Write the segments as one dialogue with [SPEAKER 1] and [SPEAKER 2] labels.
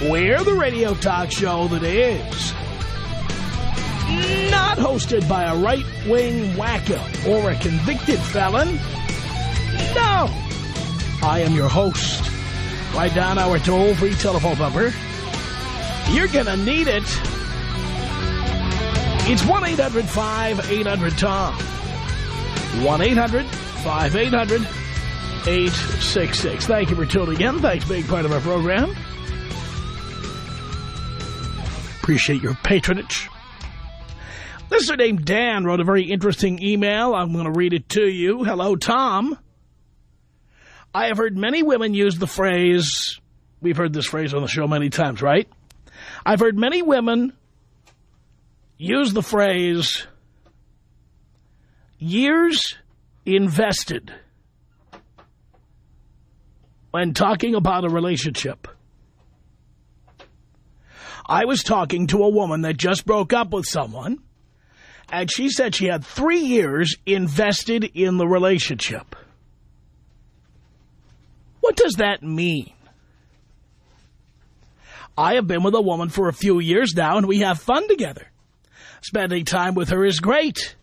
[SPEAKER 1] We're the radio talk show that is not hosted by a right-wing wacko or a convicted felon. No. I am your host. Write down our toll-free telephone number. You're going to need it. It's 1-800-5800-TOM. 1-800-5800-866. Thank you for tuning in. Thanks for being part of our program. Appreciate your patronage. Listener named Dan wrote a very interesting email. I'm going to read it to you. Hello, Tom. I have heard many women use the phrase, we've heard this phrase on the show many times, right? I've heard many women use the phrase, years invested, when talking about a relationship. I was talking to a woman that just broke up with someone, and she said she had three years invested in the relationship. What does that mean? I have been with a woman for a few years now, and we have fun together. Spending time with her is great.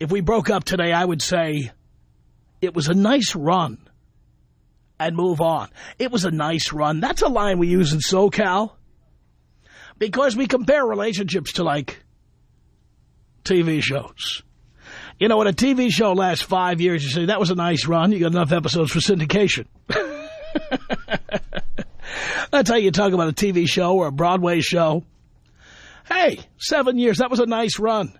[SPEAKER 1] If we broke up today, I would say it was a nice run and move on. It was a nice run. That's a line we use in SoCal because we compare relationships to, like, TV shows. You know, when a TV show lasts five years, you say, that was a nice run. You got enough episodes for syndication. That's how you talk about a TV show or a Broadway show. Hey, seven years, that was a nice run.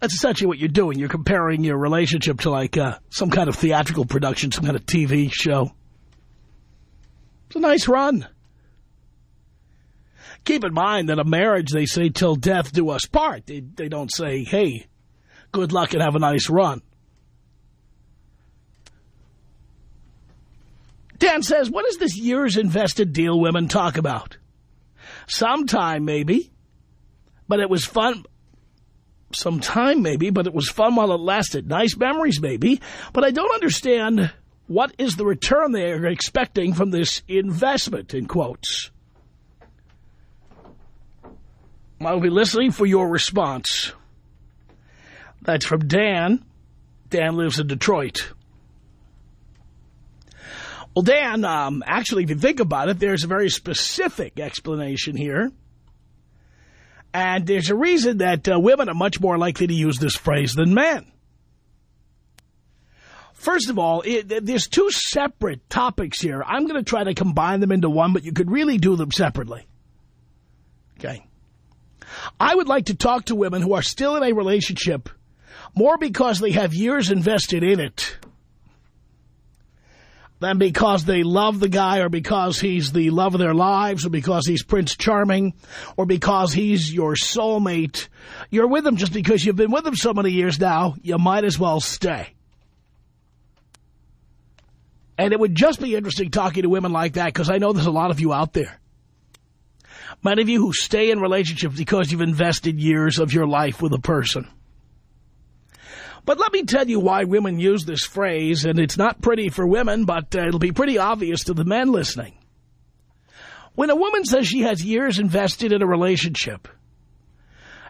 [SPEAKER 1] That's essentially what you're doing. You're comparing your relationship to, like, uh, some kind of theatrical production, some kind of TV show. It's a nice run. Keep in mind that a marriage, they say, till death do us part. They, they don't say, hey, good luck and have a nice run. Dan says, what is this years invested deal women talk about? Sometime, maybe, but it was fun. Sometime, maybe, but it was fun while it lasted. Nice memories, maybe, but I don't understand what is the return they are expecting from this investment, in quotes. I'll be listening for your response. That's from Dan. Dan lives in Detroit. Well, Dan, um, actually, if you think about it, there's a very specific explanation here. And there's a reason that uh, women are much more likely to use this phrase than men. First of all, it, there's two separate topics here. I'm going to try to combine them into one, but you could really do them separately. Okay. I would like to talk to women who are still in a relationship more because they have years invested in it than because they love the guy or because he's the love of their lives or because he's Prince Charming or because he's your soulmate. You're with him just because you've been with him so many years now, you might as well stay. And it would just be interesting talking to women like that because I know there's a lot of you out there. Many of you who stay in relationships because you've invested years of your life with a person. But let me tell you why women use this phrase, and it's not pretty for women, but uh, it'll be pretty obvious to the men listening. When a woman says she has years invested in a relationship,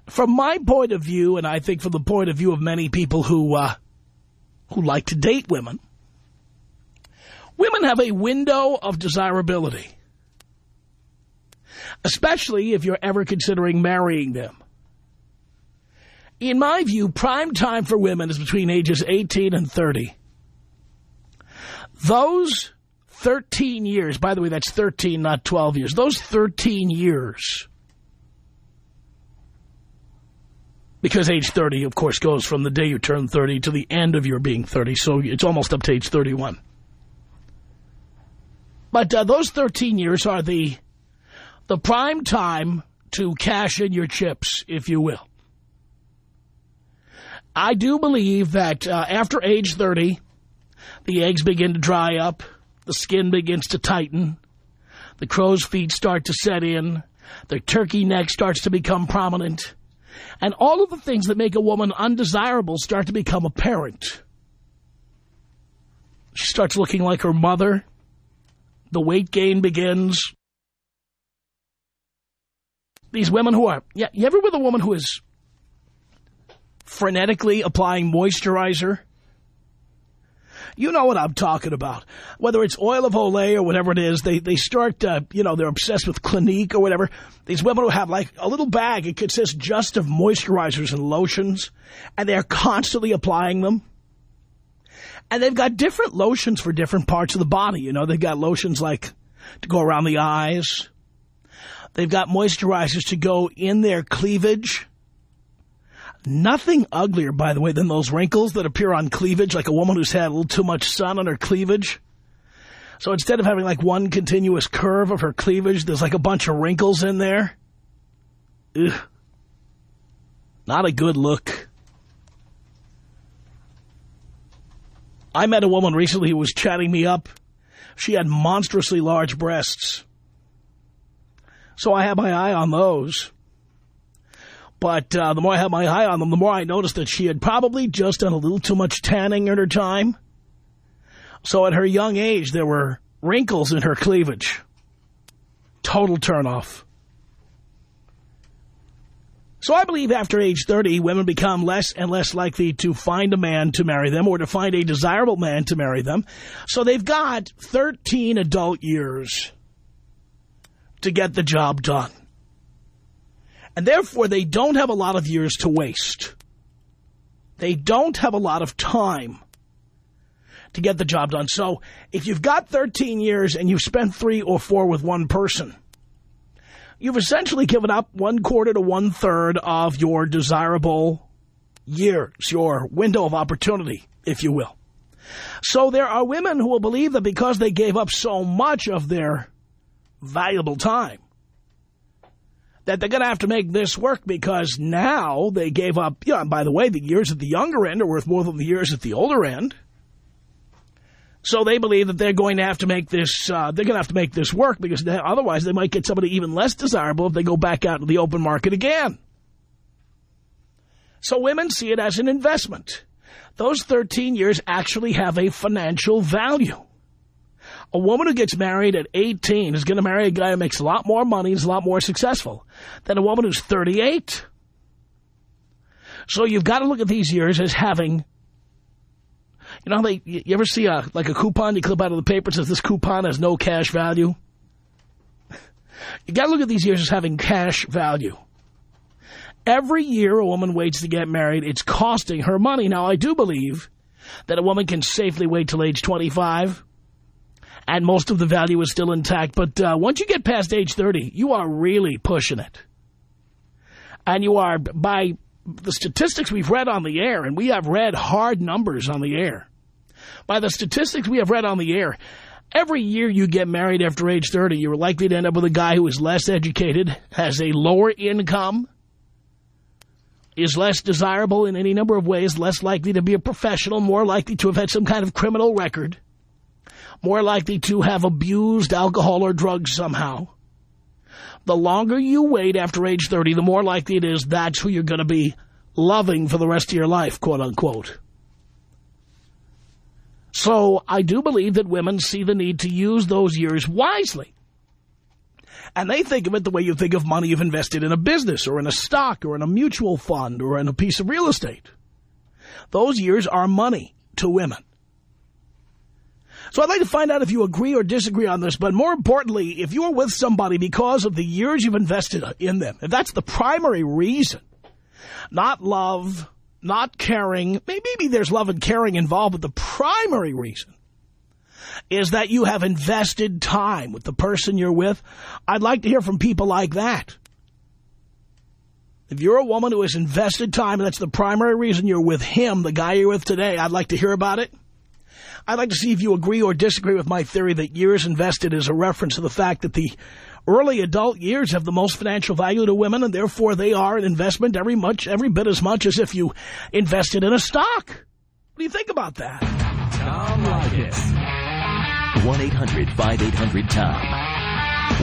[SPEAKER 1] from my point of view, and I think from the point of view of many people who uh, who like to date women, women have a window of desirability, especially if you're ever considering marrying them in my view, prime time for women is between ages 18 and 30. Those 13 years, by the way, that's 13, not 12 years. Those 13 years, because age 30, of course, goes from the day you turn 30 to the end of your being 30, so it's almost up to age 31. But uh, those 13 years are the the prime time to cash in your chips, if you will. I do believe that uh, after age 30, the eggs begin to dry up, the skin begins to tighten, the crow's feet start to set in, the turkey neck starts to become prominent, and all of the things that make a woman undesirable start to become apparent. She starts looking like her mother. The weight gain begins. These women who are... Yeah, you ever with a woman who is frenetically applying moisturizer? You know what I'm talking about. Whether it's oil of Olay or whatever it is, they, they start, uh, you know, they're obsessed with Clinique or whatever. These women who have like a little bag, it consists just of moisturizers and lotions, and they're constantly applying them. And they've got different lotions for different parts of the body. You know, they've got lotions like to go around the eyes. They've got moisturizers to go in their cleavage. Nothing uglier, by the way, than those wrinkles that appear on cleavage, like a woman who's had a little too much sun on her cleavage. So instead of having like one continuous curve of her cleavage, there's like a bunch of wrinkles in there. Ugh. Not a good look. I met a woman recently who was chatting me up. She had monstrously large breasts. So I had my eye on those. But uh, the more I had my eye on them, the more I noticed that she had probably just done a little too much tanning in her time. So at her young age, there were wrinkles in her cleavage. Total turnoff. So I believe after age 30, women become less and less likely to find a man to marry them or to find a desirable man to marry them. So they've got 13 adult years to get the job done. And therefore, they don't have a lot of years to waste. They don't have a lot of time to get the job done. So if you've got 13 years and you've spent three or four with one person, you've essentially given up one quarter to one third of your desirable years, your window of opportunity, if you will. So there are women who will believe that because they gave up so much of their valuable time, that they're going to have to make this work because now they gave up, yeah, by the way, the years at the younger end are worth more than the years at the older end. So they believe that they're going to have to make this, uh, they're going to have to make this work because otherwise they might get somebody even less desirable if they go back out to the open market again. So women see it as an investment. Those 13 years actually have a financial value. A woman who gets married at 18 is going to marry a guy who makes a lot more money and is a lot more successful than a woman who's 38. So you've got to look at these years as having, you know, they, you ever see a like a coupon you clip out of the paper says this coupon has no cash value? You got to look at these years as having cash value. Every year a woman waits to get married, it's costing her money. Now, I do believe that a woman can safely wait till age 25 and most of the value is still intact. But uh, once you get past age 30, you are really pushing it. And you are, by the statistics we've read on the air, and we have read hard numbers on the air, by the statistics we have read on the air, every year you get married after age 30, you're likely to end up with a guy who is less educated, has a lower income, is less desirable in any number of ways, less likely to be a professional, more likely to have had some kind of criminal record, more likely to have abused alcohol or drugs somehow. The longer you wait after age 30, the more likely it is that's who you're going to be loving for the rest of your life, quote unquote. So I do believe that women see the need to use those years wisely. And they think of it the way you think of money you've invested in a business or in a stock or in a mutual fund or in a piece of real estate. Those years are money to women. So I'd like to find out if you agree or disagree on this, but more importantly, if you are with somebody because of the years you've invested in them, if that's the primary reason, not love, not caring, maybe there's love and caring involved, but the primary reason is that you have invested time with the person you're with, I'd like to hear from people like that. If you're a woman who has invested time and that's the primary reason you're with him, the guy you're with today, I'd like to hear about it. I'd like to see if you agree or disagree with my theory that years invested is a reference to the fact that the early adult years have the most financial value to women, and therefore they are an investment every much every bit as much as if you invested in a stock. What do you think about that?
[SPEAKER 2] Tom Leykis. 1-800-5800-TOM.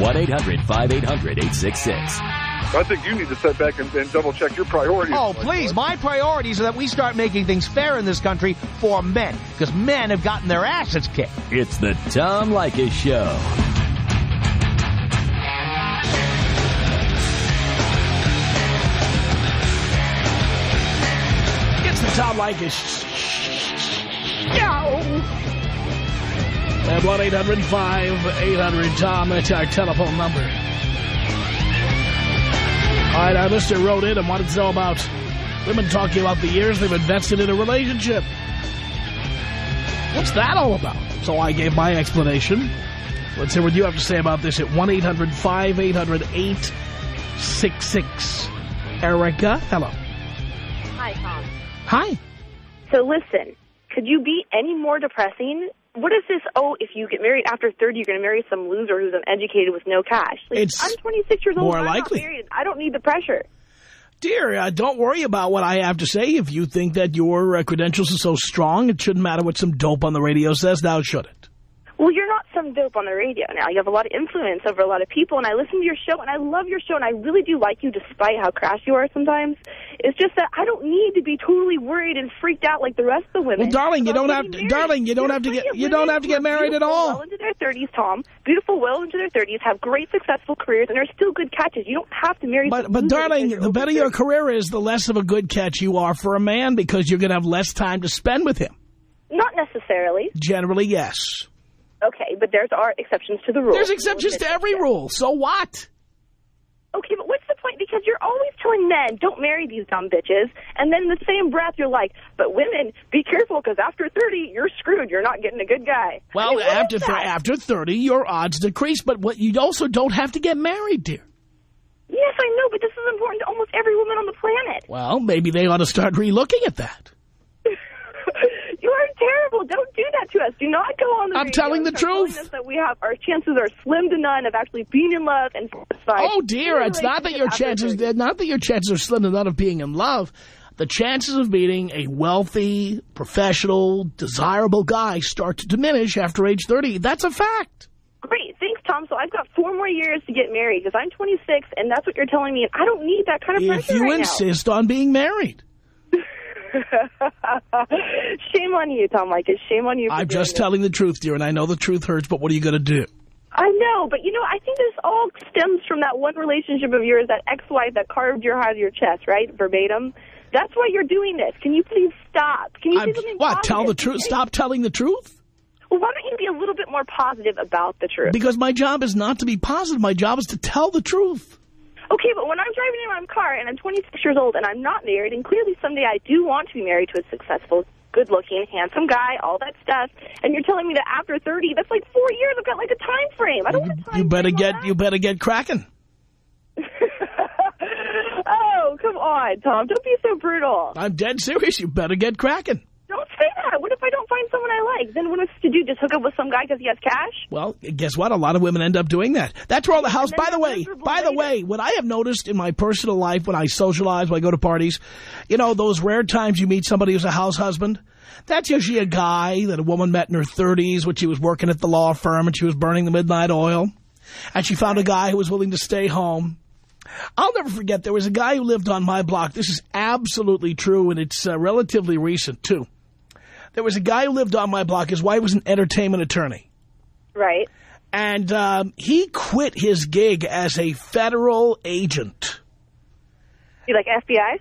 [SPEAKER 2] 1-800-5800-866.
[SPEAKER 3] I think you need to sit back and, and double check your priorities.
[SPEAKER 4] Oh, please. My priorities are that we start making things fair in this country for men. Because men have gotten their asses kicked.
[SPEAKER 2] It's the Tom Leykis Show.
[SPEAKER 1] It's the Tom Leykis. Yow! At 1-800-5800-TOM. That's our telephone number. All right, our listener wrote in and wanted to know about women talking about the years they've invested in a relationship. What's that all about? So I gave my explanation. Let's hear what you have to say about this at 1-800-5800-866. Erica, hello.
[SPEAKER 5] Hi, Tom.
[SPEAKER 1] Hi.
[SPEAKER 5] So listen, could you be any more depressing? What is this, oh, if you get married after 30, you're going to marry some loser who's uneducated with no cash? Like,
[SPEAKER 1] It's
[SPEAKER 5] I'm 26 years old.
[SPEAKER 1] more
[SPEAKER 5] I'm
[SPEAKER 1] likely.
[SPEAKER 5] Married. I don't need the pressure.
[SPEAKER 1] Dear, uh, don't worry about what I have to say. If you think that your uh, credentials are so strong, it shouldn't matter what some dope on the radio says, now should it?
[SPEAKER 5] Well, you're not some dope on the radio now. You have a lot of influence over a lot of people, and I listen to your show, and I love your show, and I really do like you despite how crass you are sometimes. It's just that I don't need to be totally worried and freaked out like the rest of the women.
[SPEAKER 1] Well, darling, you don't have to- darling, you don't have to get- you don't have to get married at all.
[SPEAKER 5] Well into their 30s, Tom. Beautiful, well into their 30s, have great successful careers, and are still good catches. You don't have to marry
[SPEAKER 1] But, but darling, the better your career is, the less of a good catch you are for a man because you're going to have less time to spend with him.
[SPEAKER 5] Not necessarily.
[SPEAKER 1] Generally, yes.
[SPEAKER 5] Okay, but there's are exceptions to the rule.
[SPEAKER 1] There's exceptions to every rule. So what?
[SPEAKER 5] Okay, but what's the point? Because you're always telling men, don't marry these dumb bitches. And then in the same breath, you're like, but women, be careful because after 30, you're screwed. You're not getting a good guy. I
[SPEAKER 1] Well,
[SPEAKER 5] mean,
[SPEAKER 1] after after 30, your odds decrease. But what you also don't have to get married, dear.
[SPEAKER 5] Yes, I know, but this is important to almost every woman on the planet.
[SPEAKER 1] Well, maybe they ought to start relooking at that.
[SPEAKER 5] you are terrible. Don't do that to us. Do not go on the
[SPEAKER 1] I'm
[SPEAKER 5] radio
[SPEAKER 1] telling the
[SPEAKER 5] telling
[SPEAKER 1] truth.
[SPEAKER 5] us that we have our chances are slim to none of actually being in love and satisfied.
[SPEAKER 1] Oh dear, it's not that your chances
[SPEAKER 5] 30.
[SPEAKER 1] not that your chances are slim to none of being in love. The chances of meeting a wealthy, professional, desirable guy start to diminish after age 30. That's a fact.
[SPEAKER 5] Great, thanks, Tom. So I've got four more years to get married because I'm 26, and that's what you're telling me. And I don't need that kind of
[SPEAKER 1] If
[SPEAKER 5] pressure
[SPEAKER 1] you
[SPEAKER 5] right
[SPEAKER 1] insist on being married.
[SPEAKER 5] Shame on you, Tom Leykis. Shame on you.
[SPEAKER 1] I'm just
[SPEAKER 5] this.
[SPEAKER 1] telling the truth, dear, and I know the truth hurts, but what are you going to do?
[SPEAKER 5] I know, but you know, I think this all stems from that one relationship of yours, that ex-wife that carved your heart of your chest, right? Verbatim. That's why you're doing this. Can you please stop? Can you
[SPEAKER 1] I'm,
[SPEAKER 5] say something
[SPEAKER 1] what, tell the truth? Stop telling the truth?
[SPEAKER 5] Well, why don't you be a little bit more positive about the truth?
[SPEAKER 1] Because my job is not to be positive. My job is to tell the truth.
[SPEAKER 5] Okay, but when I'm driving in my car and I'm 26 years old and I'm not married, and clearly someday I do want to be married to a successful, good-looking, handsome guy, all that stuff, and you're telling me that after 30, that's like four years. I've got like a time frame. I don't want a time
[SPEAKER 1] You better get you better get cracking.
[SPEAKER 5] oh, come on, Tom. Don't be so brutal.
[SPEAKER 1] I'm dead serious. You better get cracking.
[SPEAKER 5] Don't say that. What if I don't find someone I like? Then what am I supposed to do? Just hook up with some guy because he has cash?
[SPEAKER 1] Well, guess what? A lot of women end up doing that. That's where all the house. By the way, by the way, what I have noticed in my personal life when I socialize, when I go to parties, you know, those rare times you meet somebody who's a house husband. That's usually a guy that a woman met in her 30s when she was working at the law firm and she was burning the midnight oil. And she found a guy who was willing to stay home. I'll never forget, there was a guy who lived on my block. This is absolutely true, and it's uh, relatively recent, too. There was a guy who lived on my block. His wife was an entertainment attorney.
[SPEAKER 5] Right.
[SPEAKER 1] And um, he quit his gig as a federal agent.
[SPEAKER 5] You like FBI?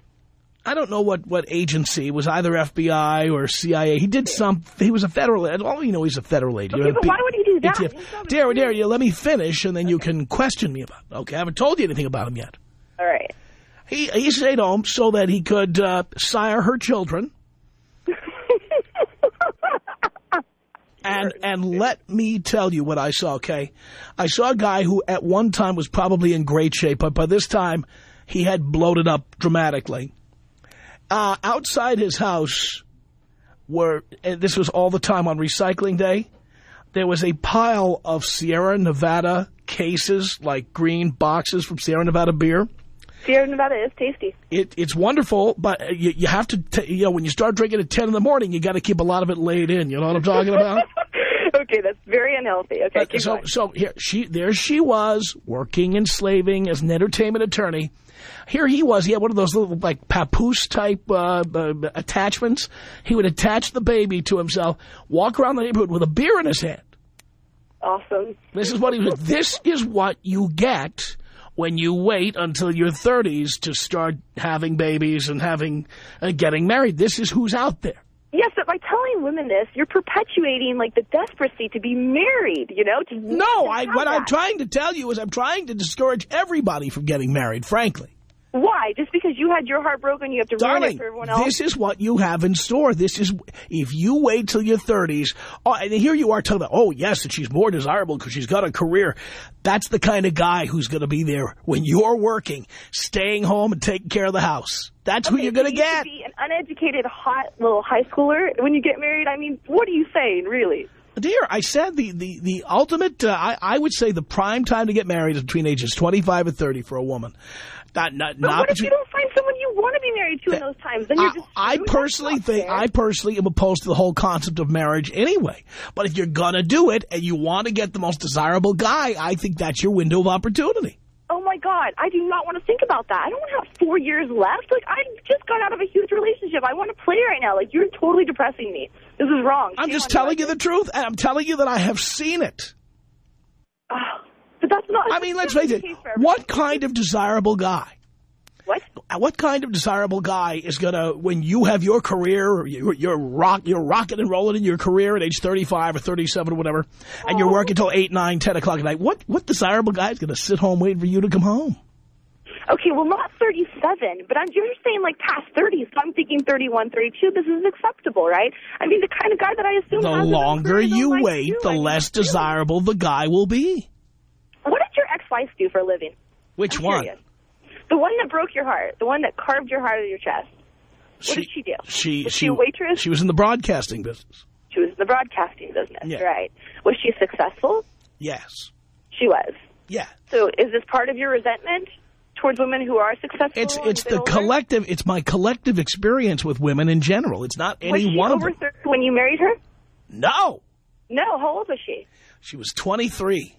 [SPEAKER 1] I don't know what, what agency. It was either FBI or CIA. He did some... He was a federal... All you know, he's a federal agent.
[SPEAKER 5] Okay, but why would he do that? Not
[SPEAKER 1] Dare, dare you, let me finish, and then you can question me about it. Okay, I haven't told you anything about him yet.
[SPEAKER 5] All right.
[SPEAKER 1] He, he stayed home so that he could uh, sire her children. And and let me tell you what I saw, okay? I saw a guy who at one time was probably in great shape, but by this time he had bloated up dramatically. Uh, outside his house were, and this was all the time on recycling day, there was a pile of Sierra Nevada cases, like green boxes from Sierra Nevada beer.
[SPEAKER 5] Sierra Nevada is tasty.
[SPEAKER 1] It, it's wonderful, but uh, you, you have to, you know, when you start drinking at 10 in the morning, you got to keep a lot of it laid in. You know what I'm talking about?
[SPEAKER 5] okay, that's very unhealthy. Okay, keep
[SPEAKER 1] so,
[SPEAKER 5] going.
[SPEAKER 1] so here she, there she was, working and slaving as an entertainment attorney. Here he was. He had one of those little, like, papoose type uh, uh, attachments. He would attach the baby to himself, walk around the neighborhood with a beer in his hand.
[SPEAKER 5] Awesome.
[SPEAKER 1] This is what he was. This is what you get when you wait until your 30s to start having babies and having uh, getting married. This is who's out there.
[SPEAKER 5] Yes, but by telling women this, you're perpetuating like the desperacy to be married. You know? To
[SPEAKER 1] No, I, what I'm trying to tell you is I'm trying to discourage everybody from getting married, frankly.
[SPEAKER 5] Why? Just because you had your heart broken, you have to ruin it for everyone else?
[SPEAKER 1] this is what you have in store. This is, if you wait till your 30s, oh, and here you are talking them, oh, yes, that she's more desirable because she's got a career. That's the kind of guy who's going to be there when you're working, staying home and taking care of the house. That's who you're going to
[SPEAKER 5] you
[SPEAKER 1] get.
[SPEAKER 5] be an uneducated, hot little high schooler when you get married. I mean, what are you saying, really?
[SPEAKER 1] Dear, I said the, the, the ultimate, uh, I, I would say the prime time to get married is between ages 25 and 30 for a woman. Not, not,
[SPEAKER 5] But
[SPEAKER 1] not
[SPEAKER 5] what if you don't find someone you want to be married to in those times? Then you're
[SPEAKER 1] I,
[SPEAKER 5] just
[SPEAKER 1] I personally think. I personally am opposed to the whole concept of marriage anyway. But if you're going to do it and you want to get the most desirable guy, I think that's your window of opportunity.
[SPEAKER 5] Oh, my God. I do not want to think about that. I don't want to have four years left. Like, I just got out of a huge relationship. I want to play right now. Like, you're totally depressing me. This is wrong.
[SPEAKER 1] I'm
[SPEAKER 5] Shame
[SPEAKER 1] just telling
[SPEAKER 5] you.
[SPEAKER 1] the truth, and I'm telling you that I have seen it.
[SPEAKER 5] Ah, But that's not...
[SPEAKER 1] I mean, let's face it.
[SPEAKER 5] the case for everyone.
[SPEAKER 1] What kind of desirable guy?
[SPEAKER 5] What?
[SPEAKER 1] Uh, what kind of desirable guy is going to, when you have your career, you're, you're, rock, you're rocking and rolling in your career at age 35 or 37 or whatever, and you're oh. working until 8, 9, 10 o'clock at night, what, what desirable guy is going to sit home waiting for you to come home?
[SPEAKER 5] Okay, well, not 37, but I'm, you're saying, like, past 30, so I'm thinking 31, 32. This is acceptable, right? I mean, the kind of guy that I assume
[SPEAKER 1] The longer you wait, the less desirable the guy will be.
[SPEAKER 5] What did your ex-wife do for a living?
[SPEAKER 1] Which
[SPEAKER 5] I'm
[SPEAKER 1] one?
[SPEAKER 5] curious. The one that broke your heart. The one that carved your heart out of your chest. What did she do?
[SPEAKER 1] She,
[SPEAKER 5] Was she a waitress?
[SPEAKER 1] She was in the broadcasting business.
[SPEAKER 5] She was in the broadcasting business,
[SPEAKER 1] Yeah.
[SPEAKER 5] right? Was she successful?
[SPEAKER 1] Yes.
[SPEAKER 5] She was.
[SPEAKER 1] Yeah.
[SPEAKER 5] So is this part of your resentment towards women who are successful?
[SPEAKER 1] It's it's the
[SPEAKER 5] older?
[SPEAKER 1] collective. It's my collective experience with women in general. It's not
[SPEAKER 5] Was
[SPEAKER 1] any
[SPEAKER 5] she
[SPEAKER 1] one of
[SPEAKER 5] over
[SPEAKER 1] them.
[SPEAKER 5] 30 when you married her?
[SPEAKER 1] No,
[SPEAKER 5] No. How old was she?
[SPEAKER 1] she was 23.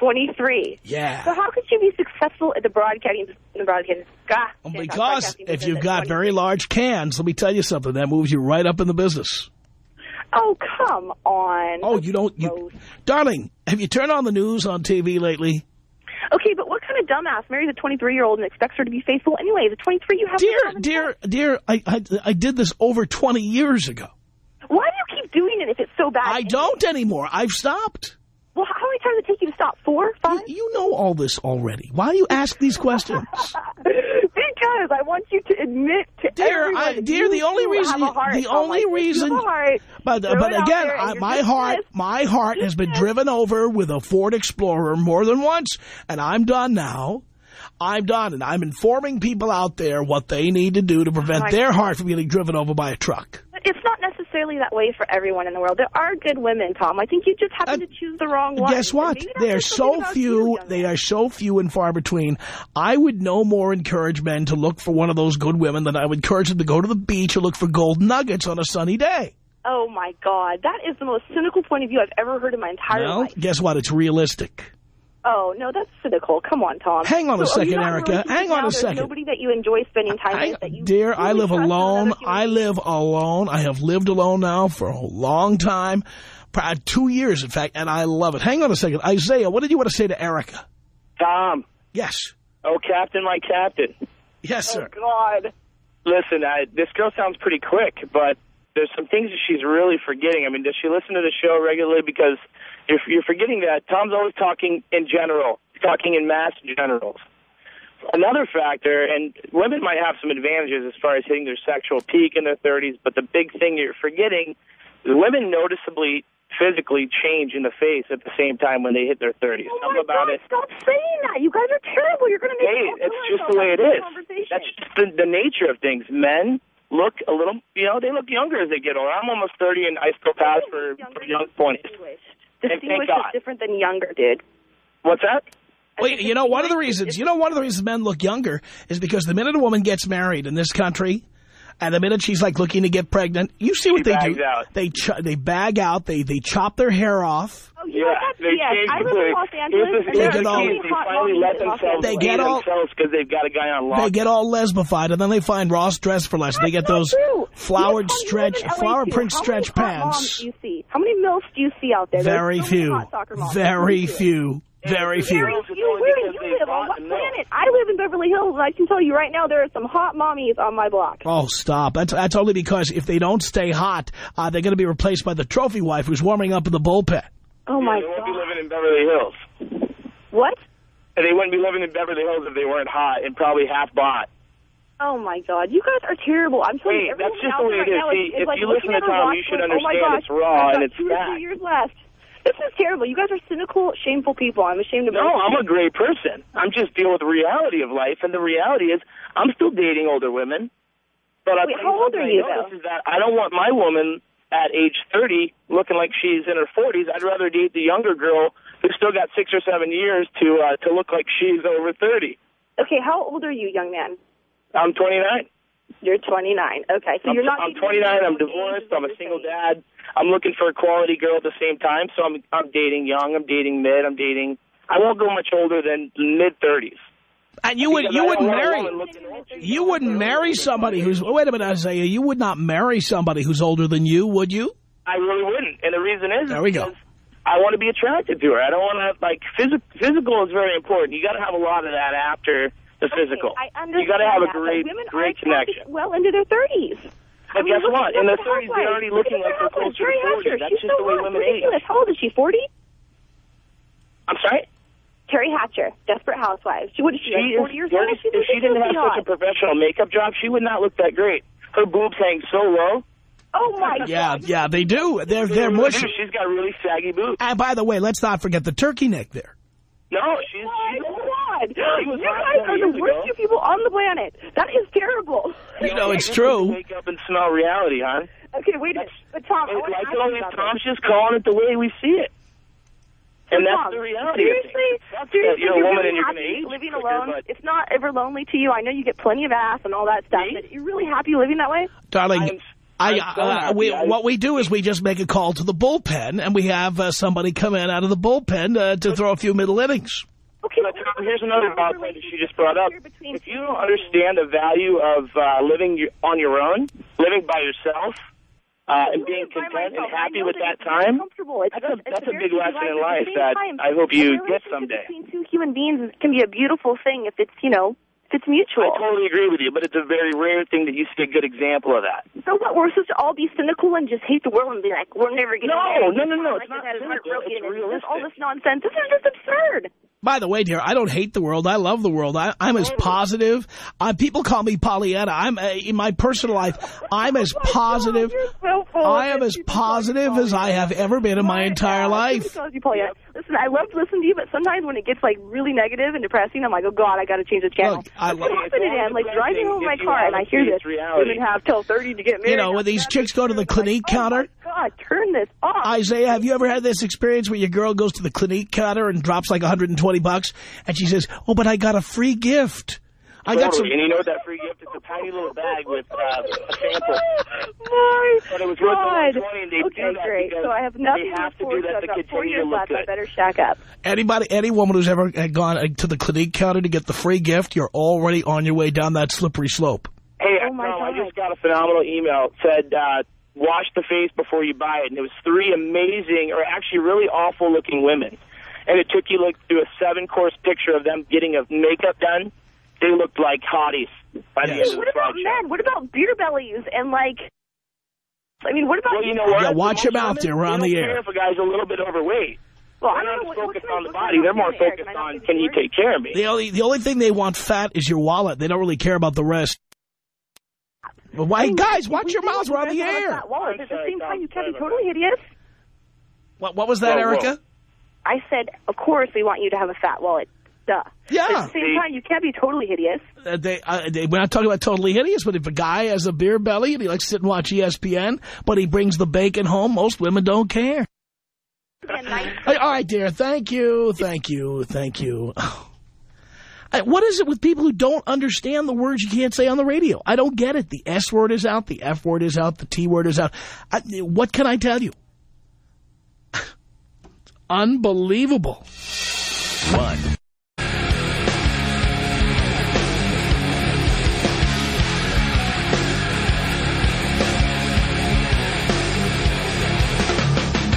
[SPEAKER 5] 23.
[SPEAKER 1] Yeah.
[SPEAKER 5] So how could you be successful at the broadcasting? The broadcasting. Ah, can't
[SPEAKER 1] Because
[SPEAKER 5] broadcasting
[SPEAKER 1] if you've got very large cans, let me tell you something. That moves you right up in the business.
[SPEAKER 5] Oh come on.
[SPEAKER 1] Oh, you don't, you, darling. Have you turned on the news on TV lately?
[SPEAKER 5] Okay, but what kind of dumbass marries a 23-year-old and expects her to be faithful anyway? The 23 you have. to
[SPEAKER 1] Dear,
[SPEAKER 5] have
[SPEAKER 1] dear, dear. I, I I did this over 20 years ago.
[SPEAKER 5] Why do you keep doing it if it's so bad?
[SPEAKER 1] I don't anymore. I've stopped.
[SPEAKER 5] Well, how many times did it take you to stop? Four? Five?
[SPEAKER 1] You know all this already. Why do you ask these questions?
[SPEAKER 5] because I want you to admit to
[SPEAKER 1] Dear, I- dear,
[SPEAKER 5] you
[SPEAKER 1] the oh,
[SPEAKER 5] only
[SPEAKER 1] reason
[SPEAKER 5] have a heart,
[SPEAKER 1] the only
[SPEAKER 5] Like, you
[SPEAKER 1] reason-
[SPEAKER 5] heart.
[SPEAKER 1] But
[SPEAKER 5] Throw
[SPEAKER 1] but again, I, my heart my heart has been driven over with a Ford Explorer more than once, and I'm done now. I'm done, and I'm informing people out there what they need to do to oh, prevent
[SPEAKER 5] my
[SPEAKER 1] their heart from getting driven over by a truck.
[SPEAKER 5] But it's not necessarily that way for everyone in the world. There are good women, Tom. I think you just happen
[SPEAKER 1] Uh,
[SPEAKER 5] to choose the wrong one.
[SPEAKER 1] Guess what? They are so few.
[SPEAKER 5] you,
[SPEAKER 1] They are so few and far between. I would no more encourage men to look for one of those good women than I would encourage them to go to the beach or look for gold nuggets on a sunny day.
[SPEAKER 5] Oh, my God. That is the most cynical point of view I've ever heard in my entire
[SPEAKER 1] Well,
[SPEAKER 5] life.
[SPEAKER 1] guess what? It's realistic.
[SPEAKER 5] Oh, no, that's cynical. Come on, Tom.
[SPEAKER 1] Hang on a
[SPEAKER 5] So are you
[SPEAKER 1] second, Erica.
[SPEAKER 5] relationship
[SPEAKER 1] Hang on a
[SPEAKER 5] There's
[SPEAKER 1] second.
[SPEAKER 5] nobody that you enjoy spending time
[SPEAKER 1] I,
[SPEAKER 5] with that you
[SPEAKER 1] dear, I live alone. I live alone. I have lived alone now for a long time. Pro- Two years, in fact, and I love it. Hang on a second. Isaiah, what did you want to say to Erica?
[SPEAKER 6] Tom.
[SPEAKER 1] Yes.
[SPEAKER 6] Oh, Captain, my Captain.
[SPEAKER 1] Yes, oh, sir.
[SPEAKER 6] Oh, God. Listen, I, this girl sounds pretty quick, but there's some things that she's really forgetting. I mean, does she listen to the show regularly? Because you're, you're forgetting that Tom's always talking in general, talking in mass generals. Another factor, and women might have some advantages as far as hitting their sexual peak in their 30s, but the big thing you're forgetting is women noticeably physically change in the face at the same time when they hit their 30s.
[SPEAKER 5] Oh
[SPEAKER 6] Something about
[SPEAKER 5] God,
[SPEAKER 6] it.
[SPEAKER 5] stop saying that. You guys are terrible. You're going to make
[SPEAKER 6] Hey, it's just the way it is. That's just the, the nature of things. Men look a little, you know, they look younger as they get older. I'm almost 30 and I still pass for, for young 20s.
[SPEAKER 5] Distinguished
[SPEAKER 6] thank
[SPEAKER 5] is
[SPEAKER 6] God.
[SPEAKER 5] different than younger, dude.
[SPEAKER 6] What's that?
[SPEAKER 1] Wait, you know, one of the reasons, you know, one of the reasons men look younger is because the minute a woman gets married in this country, and the minute she's like looking to get pregnant, you see what
[SPEAKER 6] She
[SPEAKER 1] they
[SPEAKER 6] bags
[SPEAKER 1] do.
[SPEAKER 6] out.
[SPEAKER 1] They ch they bag out. They they chop their hair off.
[SPEAKER 5] Oh, you know, that's
[SPEAKER 6] they
[SPEAKER 5] BS.
[SPEAKER 6] change
[SPEAKER 5] I live
[SPEAKER 6] the-
[SPEAKER 5] in Los
[SPEAKER 6] here's
[SPEAKER 5] Angeles,
[SPEAKER 6] the-
[SPEAKER 1] They get all-
[SPEAKER 5] so
[SPEAKER 6] key
[SPEAKER 5] many
[SPEAKER 6] is They
[SPEAKER 5] hot
[SPEAKER 6] finally
[SPEAKER 5] mommies
[SPEAKER 6] let
[SPEAKER 5] in Los
[SPEAKER 6] themselves
[SPEAKER 1] They get all-
[SPEAKER 6] because they've got a guy on lock.
[SPEAKER 1] They get all lesbified, and then they find Ross dress for less. they get those
[SPEAKER 5] true.
[SPEAKER 1] flowered
[SPEAKER 5] You live
[SPEAKER 1] stretch, flower
[SPEAKER 5] too.
[SPEAKER 1] print
[SPEAKER 5] How
[SPEAKER 1] stretch
[SPEAKER 5] many hot moms
[SPEAKER 1] pants.
[SPEAKER 5] do you see? How many milfs do you see out there?
[SPEAKER 1] Very
[SPEAKER 5] so
[SPEAKER 1] few.
[SPEAKER 5] hot soccer moms.
[SPEAKER 1] Very few. Very few.
[SPEAKER 5] Very few. Where do you live? On what planet? I live in Beverly Hills, and I can tell you right now there are some hot mommies on my block.
[SPEAKER 1] Oh, stop. That's, that's only because if they don't stay hot, uh, they're going to be replaced by the trophy wife who's warming up in the bullpen.
[SPEAKER 5] Oh, my
[SPEAKER 6] they won't be living in Beverly Hills.
[SPEAKER 5] What?
[SPEAKER 6] And they wouldn't be living in Beverly Hills if they weren't hot and probably half bought.
[SPEAKER 5] Oh, my God. You guys are terrible. I'm telling you,
[SPEAKER 6] Wait, that's
[SPEAKER 5] everyone
[SPEAKER 6] just the way
[SPEAKER 5] there
[SPEAKER 6] it is.
[SPEAKER 5] right now
[SPEAKER 6] See,
[SPEAKER 5] is, is
[SPEAKER 6] if
[SPEAKER 5] like
[SPEAKER 6] you listen to Tom, you should
[SPEAKER 5] going, oh, my
[SPEAKER 6] understand
[SPEAKER 5] gosh,
[SPEAKER 6] it's raw
[SPEAKER 5] I've
[SPEAKER 6] and it's
[SPEAKER 5] two or
[SPEAKER 6] fat.
[SPEAKER 5] three years left. This is terrible. You guys are cynical, shameful people. I'm ashamed of
[SPEAKER 6] No, I'm a great person. I'm just dealing with the reality of life, and the reality is I'm still dating older women. But
[SPEAKER 5] Wait,
[SPEAKER 6] tell
[SPEAKER 5] how old are
[SPEAKER 6] I
[SPEAKER 5] you, though?
[SPEAKER 6] Is that I don't want my woman at age 30 looking like she's in her 40s. I'd rather date the younger girl who's still got six or seven years to uh, to look like she's over 30.
[SPEAKER 5] Okay, how old are you, young man?
[SPEAKER 6] I'm 29.
[SPEAKER 5] You're 29. Okay, so
[SPEAKER 6] I'm,
[SPEAKER 5] you're not.
[SPEAKER 6] I'm 29. I'm divorced. I'm a single dad. I'm looking for a quality girl at the same time. So I'm I'm dating young. I'm dating mid. I'm dating. I won't go much older than mid 30s.
[SPEAKER 1] And you would
[SPEAKER 6] Because
[SPEAKER 1] you wouldn't
[SPEAKER 6] don't want a
[SPEAKER 1] marry
[SPEAKER 6] woman looking old.
[SPEAKER 1] you wouldn't marry somebody who's oh, wait a minute Isaiah you would not marry somebody who's older than you would you?
[SPEAKER 6] I really wouldn't. And the reason is,
[SPEAKER 1] There we go.
[SPEAKER 6] I want to be attracted to her. I don't want to, like, phys- physical is very important. You got to have a lot of that after the physical.
[SPEAKER 5] Okay, I understand
[SPEAKER 6] you got to have a
[SPEAKER 5] that, but
[SPEAKER 6] great,
[SPEAKER 5] women
[SPEAKER 6] great connection.
[SPEAKER 5] Well into their 30s.
[SPEAKER 6] But guess
[SPEAKER 5] look
[SPEAKER 6] what?
[SPEAKER 5] at
[SPEAKER 6] In their
[SPEAKER 5] Desperate
[SPEAKER 6] 30s, they're already looking
[SPEAKER 5] at
[SPEAKER 6] like they're
[SPEAKER 5] Desperate
[SPEAKER 6] closer to 40. That's
[SPEAKER 5] Hatcher.
[SPEAKER 6] just
[SPEAKER 5] She's
[SPEAKER 6] the way
[SPEAKER 5] so
[SPEAKER 6] women
[SPEAKER 5] ridiculous.
[SPEAKER 6] age.
[SPEAKER 5] How old is she? 40?
[SPEAKER 6] I'm sorry?
[SPEAKER 5] Teri Hatcher, Desperate Housewives. She would she?
[SPEAKER 6] She
[SPEAKER 5] like 40 years old? She's
[SPEAKER 6] if she didn't have
[SPEAKER 5] ridiculously
[SPEAKER 6] such a professional makeup job, she would not look that great. Her boobs hang so low.
[SPEAKER 5] Oh my
[SPEAKER 1] Yeah,
[SPEAKER 5] God.
[SPEAKER 1] yeah, yeah, they do. They're
[SPEAKER 6] They
[SPEAKER 1] they're
[SPEAKER 6] really
[SPEAKER 1] mushy.
[SPEAKER 6] She's got really saggy boobs.
[SPEAKER 1] And by the way, let's not forget the turkey neck there.
[SPEAKER 6] No, she's...
[SPEAKER 5] My
[SPEAKER 6] she's
[SPEAKER 5] God.
[SPEAKER 6] She was
[SPEAKER 5] You guys are the worst
[SPEAKER 6] ago.
[SPEAKER 5] two people on the planet. That is terrible.
[SPEAKER 1] You know, it's true.
[SPEAKER 6] Wake up and smell reality, huh?
[SPEAKER 5] Okay, wait a minute. But Tom, I want to
[SPEAKER 6] like
[SPEAKER 5] ask
[SPEAKER 6] it
[SPEAKER 5] you
[SPEAKER 6] only
[SPEAKER 5] about
[SPEAKER 6] Tom's
[SPEAKER 5] this.
[SPEAKER 6] just calling it the way we see it. And that's
[SPEAKER 5] Tom,
[SPEAKER 6] the reality of
[SPEAKER 5] Seriously?
[SPEAKER 6] things. That's
[SPEAKER 5] Seriously,
[SPEAKER 6] that you're a woman
[SPEAKER 5] really
[SPEAKER 6] and you're going to age
[SPEAKER 5] living
[SPEAKER 6] quicker,
[SPEAKER 5] alone.
[SPEAKER 6] but
[SPEAKER 5] It's not ever lonely to you. I know you get plenty of ass and all that stuff,
[SPEAKER 6] Me?
[SPEAKER 5] but you're really happy living that way?
[SPEAKER 1] Darling,
[SPEAKER 6] I'm-
[SPEAKER 1] I,
[SPEAKER 6] I'm so
[SPEAKER 1] uh, we,
[SPEAKER 6] I-
[SPEAKER 1] what we do is we just make a call to the bullpen, and we have uh, somebody come in out of the bullpen uh, to throw a few middle innings.
[SPEAKER 5] Okay,
[SPEAKER 6] But Tom, here's another about point that she just brought up. If you don't understand the value of uh, living on your own, living by yourself, uh, and being content and happy with
[SPEAKER 5] that
[SPEAKER 6] that
[SPEAKER 5] it's very
[SPEAKER 6] time, that's a- that's a big lesson in
[SPEAKER 5] life.
[SPEAKER 6] life
[SPEAKER 5] At the same
[SPEAKER 6] that I hope you get someday.
[SPEAKER 5] Between two human beings can be a beautiful thing if it's, you know, if it's mutual.
[SPEAKER 6] I totally agree with you, but it's a very rare thing that you see a good example of that.
[SPEAKER 5] So what? We're supposed to all be cynical and just hate the world and be like, we're never
[SPEAKER 6] No,
[SPEAKER 5] married.
[SPEAKER 6] no, no, no,
[SPEAKER 5] Like
[SPEAKER 6] it's not cynical, it's realistic.
[SPEAKER 5] All this nonsense. This is just absurd.
[SPEAKER 1] By the way, dear, I don't hate the world. I love the world. I, I'm as positive. Uh, people call me Pollyanna. I'm uh, in my personal life. I'm as positive.
[SPEAKER 5] You're so full
[SPEAKER 1] I am as
[SPEAKER 5] People call
[SPEAKER 1] positive as I have ever been in my entire
[SPEAKER 5] God,
[SPEAKER 1] life.
[SPEAKER 5] somebody calls you Pollyanna. Listen, I love to listen to you, but sometimes when it gets like really negative and depressing, I'm like, oh God, I got to change the channel.
[SPEAKER 1] Look, I
[SPEAKER 5] That's what
[SPEAKER 1] love-
[SPEAKER 5] happened today. I'm like driving home in my car and I hear
[SPEAKER 6] seen
[SPEAKER 5] this.
[SPEAKER 6] it's reality.
[SPEAKER 5] Women have till 30 to get married.
[SPEAKER 1] You know, when these chicks go to the Clinique counter.
[SPEAKER 5] Oh my God, turn this off.
[SPEAKER 1] Isaiah, have you ever had this experience where your girl goes to the Clinique counter and drops like 120 bucks, and she says, "Oh, but I got a free gift. I got some."
[SPEAKER 6] And you know what that free gift? It's a tiny little bag with uh, a sample.
[SPEAKER 5] My
[SPEAKER 6] But it was worth
[SPEAKER 5] God.
[SPEAKER 6] the 120 and they
[SPEAKER 5] okay,
[SPEAKER 6] do that
[SPEAKER 5] great. So I have nothing
[SPEAKER 6] they have to
[SPEAKER 5] forward
[SPEAKER 6] do that
[SPEAKER 5] I've
[SPEAKER 6] to
[SPEAKER 5] got four
[SPEAKER 6] continue
[SPEAKER 5] years
[SPEAKER 6] to look
[SPEAKER 5] left. I better shack up.
[SPEAKER 1] Anybody, any woman who's ever gone uh, to the Clinique counter to get the free gift, you're already on your way down that slippery slope.
[SPEAKER 6] Hey,
[SPEAKER 5] Oh, my
[SPEAKER 6] Tom, I just got a phenomenal email. It said, uh, wash the face before you buy it. And it was three amazing, or actually really awful-looking women. And it took you like to a seven-course picture of them getting a makeup done. They looked like hotties by the end of
[SPEAKER 5] What
[SPEAKER 6] the
[SPEAKER 5] about
[SPEAKER 6] slideshow.
[SPEAKER 5] men? What about beer bellies and like? I mean, what about?
[SPEAKER 6] Well, you know what?
[SPEAKER 1] Yeah, watch your mouth,
[SPEAKER 6] women,
[SPEAKER 1] dear. We're on the
[SPEAKER 6] don't
[SPEAKER 1] air.
[SPEAKER 6] care if a guy's a little bit overweight.
[SPEAKER 5] Well, I
[SPEAKER 6] They're
[SPEAKER 5] don't know
[SPEAKER 6] not
[SPEAKER 5] what, what
[SPEAKER 6] focused on the body. They're more
[SPEAKER 5] opinion,
[SPEAKER 6] focused
[SPEAKER 5] Am I not
[SPEAKER 6] on, can you
[SPEAKER 5] you
[SPEAKER 6] take care of me?
[SPEAKER 1] The only the only thing they want fat is your wallet. They don't really care about the rest. But why, guys, watch your mouths. We're on the air.
[SPEAKER 5] wallet, at the same time, you can't be totally hideous.
[SPEAKER 1] What, what was that,
[SPEAKER 6] Whoa, whoa.
[SPEAKER 1] Erica?
[SPEAKER 5] I said, of course, we want you to have a fat wallet.
[SPEAKER 6] stuff.
[SPEAKER 1] Yeah.
[SPEAKER 6] But at the same time, you can't be totally hideous.
[SPEAKER 1] Uh, they, uh, they, we're not talking about totally hideous, but if a guy has a beer belly and he likes to sit and watch ESPN, but he brings the bacon home, most women don't care.
[SPEAKER 6] Nice.
[SPEAKER 1] All right, dear. Thank you. Thank you. Thank you. What is it with people who don't understand the words you can't say on the radio? I don't get it. The S word is out. The F word is out. The T word is out. I, what can I tell you? Unbelievable.
[SPEAKER 2] One.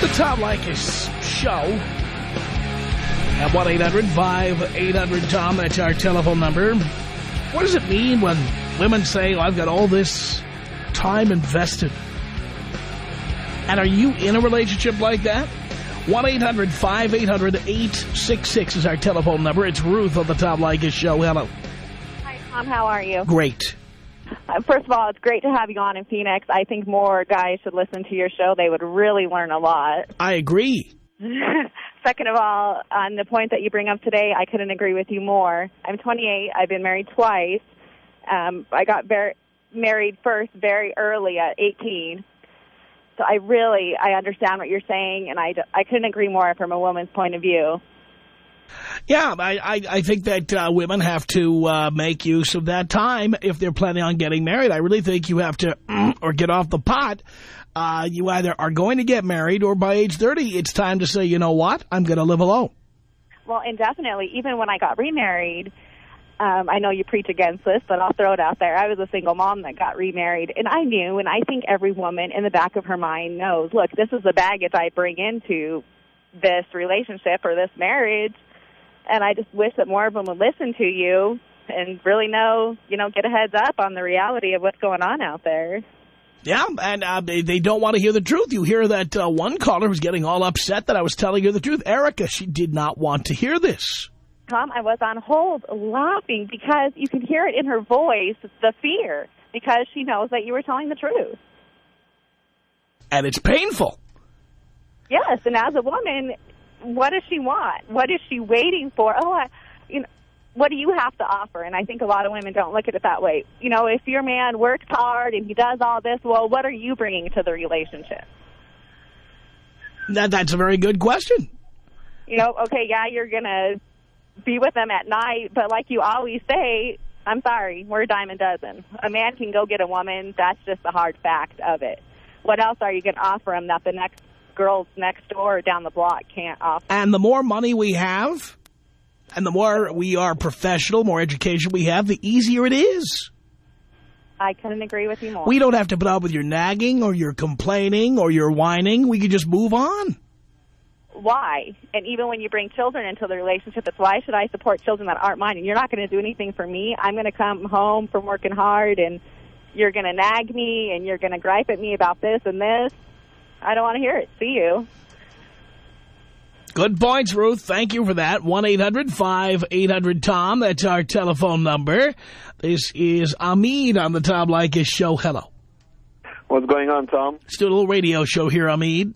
[SPEAKER 1] The Tom Leykis Show. At 1-800-5800-TOM. That's our telephone number. What does it mean when women say, oh, I've got all this time invested? And are you in a relationship like that? 1-800-5800-866 is our telephone number. It's Ruth on the Tom Leykis Show. Hello.
[SPEAKER 5] Hi, Tom. How are you?
[SPEAKER 1] Great.
[SPEAKER 5] Uh, first of all, it's great to have you on in Phoenix. I think more guys should listen to your show. They would really learn a lot.
[SPEAKER 1] I agree.
[SPEAKER 5] Second of all, on the point that you bring up today, I couldn't agree with you more. I'm 28. I've been married twice. Um, I got very, married first very early at 18. So I really, I understand what you're saying, and I I couldn't agree more from a woman's point of view.
[SPEAKER 1] Yeah, I, I, I think that uh, women have to uh, make use of that time if they're planning on getting married. I really think you have to, or get off the pot. Uh, you either are going to get married or by age 30, it's time to say, you know what, I'm going to live alone.
[SPEAKER 5] Well, indefinitely, even when I got remarried, um, I know you preach against this, but I'll throw it out there. I was a single mom that got remarried, and I knew, and I think every woman in the back of her mind knows, look, this is the baggage I bring into this relationship or this marriage, and I just wish that more of them would listen to you and really know, you know, get a heads up on the reality of what's going on out there.
[SPEAKER 1] Yeah, and uh, they, they don't want to hear the truth. You hear that uh, one caller who's getting all upset that I was telling her the truth. Erica, she did not want to hear this.
[SPEAKER 5] Tom, I was on hold laughing because you can hear it in her voice, the fear, because she knows that you were telling the truth.
[SPEAKER 1] And it's painful.
[SPEAKER 5] Yes, and as a woman, what does she want? What is she waiting for? Oh, I, you know, what do you have to offer? And I think a lot of women don't look at it that way. You know, if your man works hard and he does all this, well, what are you bringing to the relationship?
[SPEAKER 1] That, that's a very good question.
[SPEAKER 5] You know, okay, yeah, you're going to be with them at night, but like you always say, I'm sorry, we're a dime a dozen. A man can go get a woman. That's just the hard fact of it. What else are you going to offer him that the next girls next door or down the block can't offer?
[SPEAKER 1] And the more money we have, and the more we are professional, more education we have, the easier it is.
[SPEAKER 5] I couldn't agree with you more.
[SPEAKER 1] We don't have to put up with your nagging or your complaining or your whining. We can just move on.
[SPEAKER 5] Why? And even when you bring children into the relationship, it's why should I support children that aren't mine? And you're not going to do anything for me. I'm going to come home from working hard, and you're going to nag me, and you're going to gripe at me about this and this. I don't want to hear it. See you.
[SPEAKER 1] Good points, Ruth. Thank you for that. 1-800-5800-TOM. That's our telephone number. This is Amid on the Tom Leykis Show. Hello.
[SPEAKER 7] What's going on, Tom?
[SPEAKER 1] Let's a little radio show here, Amid.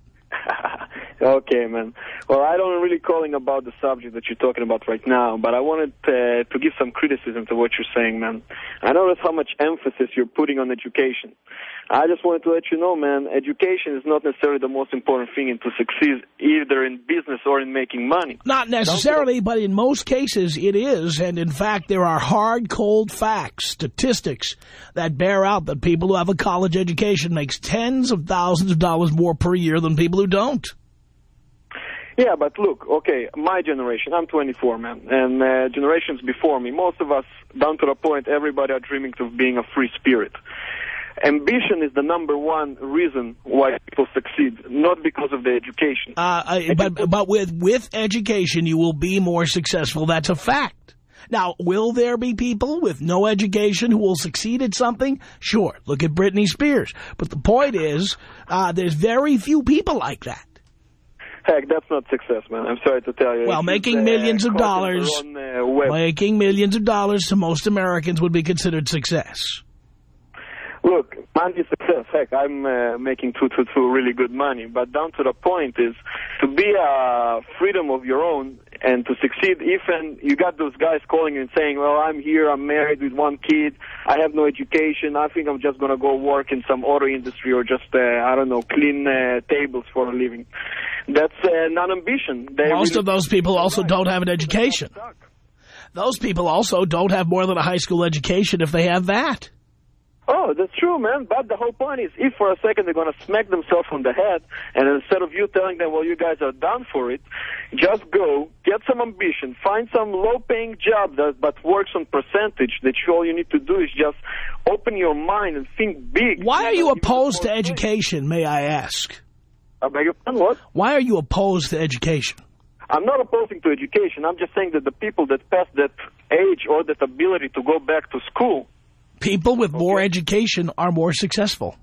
[SPEAKER 7] okay, man. Well, I don't really calling about the subject that you're talking about right now, but I wanted to, to give some criticism to what you're saying, man. I notice how much emphasis you're putting on education. I just wanted to let you know, man, education is not necessarily the most important thing in to succeed either in business or in making money.
[SPEAKER 1] Not necessarily, but in most cases it is. And in fact, there are hard, cold facts, statistics that bear out that people who have a college education makes tens of thousands of dollars more per year than people who don't.
[SPEAKER 7] Yeah, but look, okay, my generation, I'm 24, man, and uh, generations before me, most of us, down to the point, everybody are dreaming of being a free spirit. Ambition is the number one reason why people succeed, not because of the education.
[SPEAKER 1] Uh, I, but but with with education, you will be more successful. That's a fact. Now, will there be people with no education who will succeed at something? Sure. Look at Britney Spears. But the point is, uh, there's very few people like that.
[SPEAKER 7] Heck, that's not success, man. I'm sorry to tell you.
[SPEAKER 1] Well, making
[SPEAKER 7] uh,
[SPEAKER 1] millions of dollars,
[SPEAKER 7] the wrong, uh, web.
[SPEAKER 1] making millions of dollars to most Americans would be considered success.
[SPEAKER 7] Look, money is success. Heck, I'm uh, making two two two really good money. But down to the point is to be a freedom of your own and to succeed, if and you got those guys calling you and saying, well, I'm here, I'm married with one kid, I have no education, I think I'm just going to go work in some auto industry or just, uh, I don't know, clean uh, tables for a living. That's uh, non-ambition. They
[SPEAKER 1] Most
[SPEAKER 7] really-
[SPEAKER 1] of those people also don't have an education. Those people also don't have more than a high school education if they have that.
[SPEAKER 7] Oh, that's true, man. But the whole point is, if for a second they're going to smack themselves on the head, and instead of you telling them, well, you guys are done for it, just go, get some ambition, find some low-paying job that but works on percentage, that you, all you need to do is just open your mind and think big.
[SPEAKER 1] Why are you opposed to education, may I ask?
[SPEAKER 7] I beg your pardon, what?
[SPEAKER 1] Why are you opposed to education?
[SPEAKER 7] I'm not opposing to education. I'm just saying that the people that pass that age or that ability to go back to school,
[SPEAKER 1] People with more education are more successful.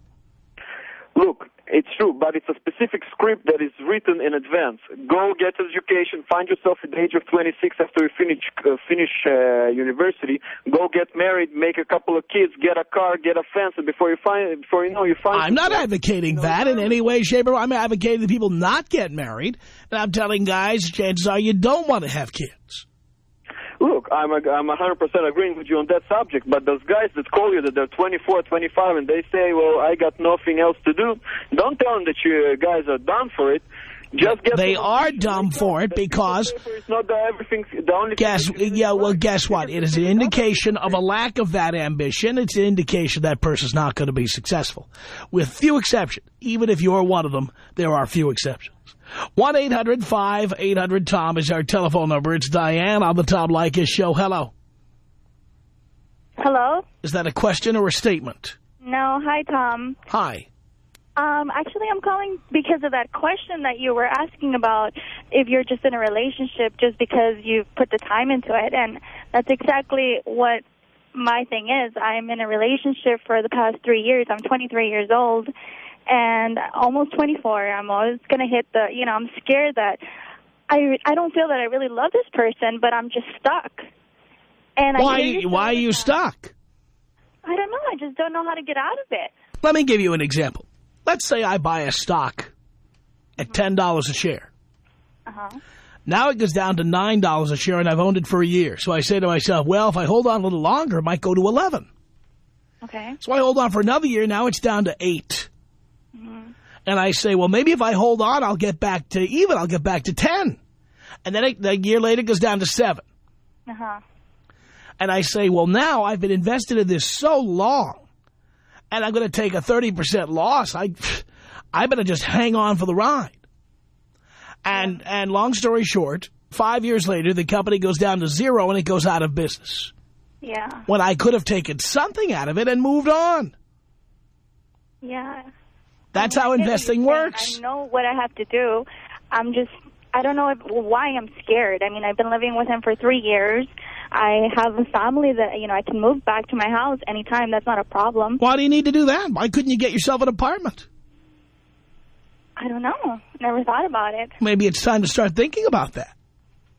[SPEAKER 7] Look, it's true, but it's a specific script that is written in advance. Go get education, find yourself at the age of 26 after you finish uh, finish uh, university. Go get married, make a couple of kids, get a car, get a fence, and before you find, before you know, you find.
[SPEAKER 1] I'm not advocating that in any way, shape, or form. I'm advocating that people not get married. And I'm telling guys, chances are you don't want to have kids.
[SPEAKER 7] Look, I'm a, I'm 100% agreeing with you on that subject, but those guys that call you that they're 24, 25, and they say, well, I got nothing else to do, don't tell them that you guys are done for it. Just get
[SPEAKER 1] They are dumb for it because
[SPEAKER 7] it's not the everything. The only
[SPEAKER 1] Guess,
[SPEAKER 7] thing
[SPEAKER 1] yeah, well, guess what? It is an indication of a lack of that ambition. It's an indication that person's not going to be successful. With few exceptions. Even if you're one of them, there are few exceptions. 1-800-5800-TOM is our telephone number. It's Diane on the Tom Leykis show. Hello.
[SPEAKER 8] Hello?
[SPEAKER 1] Is that a question or a statement?
[SPEAKER 8] No, hi, Tom.
[SPEAKER 1] Hi.
[SPEAKER 8] Um, actually, I'm calling because of that question that you were asking about if you're just in a relationship just because you've put the time into it. And that's exactly what my thing is. I'm in a relationship for the past three years. I'm 23 years old and almost 24. I'm always going to hit the, you know, I'm scared that I, I don't feel that I really love this person, but I'm just stuck. And
[SPEAKER 1] Why, why are you
[SPEAKER 8] that-
[SPEAKER 1] stuck?
[SPEAKER 8] I don't know. I just don't know how to get out of it.
[SPEAKER 1] Let me give you an example. Let's say I buy a stock at $10 a share.
[SPEAKER 8] Uh-huh.
[SPEAKER 1] Now it goes down to $9 a share, and I've owned it for a year. So I say to myself, well, if I hold on a little longer, it might go to 11
[SPEAKER 8] Okay.
[SPEAKER 1] So I hold on for another year. Now it's down to 8 And I say, well, maybe if I hold on, I'll get back to even. I'll get back to 10 And then a, a year later, it goes down to 7
[SPEAKER 8] Uh-huh.
[SPEAKER 1] And I say, well, now I've been invested in this so long, and I'm going to take a 30% loss. I, I better just hang on for the ride. And, and long story short, five years later, the company goes down to zero and it goes out of business.
[SPEAKER 8] Yeah.
[SPEAKER 1] When I could have taken something out of it and moved on.
[SPEAKER 8] Yeah.
[SPEAKER 1] That's how investing works.
[SPEAKER 8] I know what I have to do. I'm just, I don't know if, why I'm scared. I mean, I've been living with him for three years. I have a family that, you know, I can move back to my house anytime. That's not a problem.
[SPEAKER 1] Why do you need to do that? Why couldn't you get yourself an apartment?
[SPEAKER 8] I don't know. Never thought about it.
[SPEAKER 1] Maybe it's time to start thinking about that.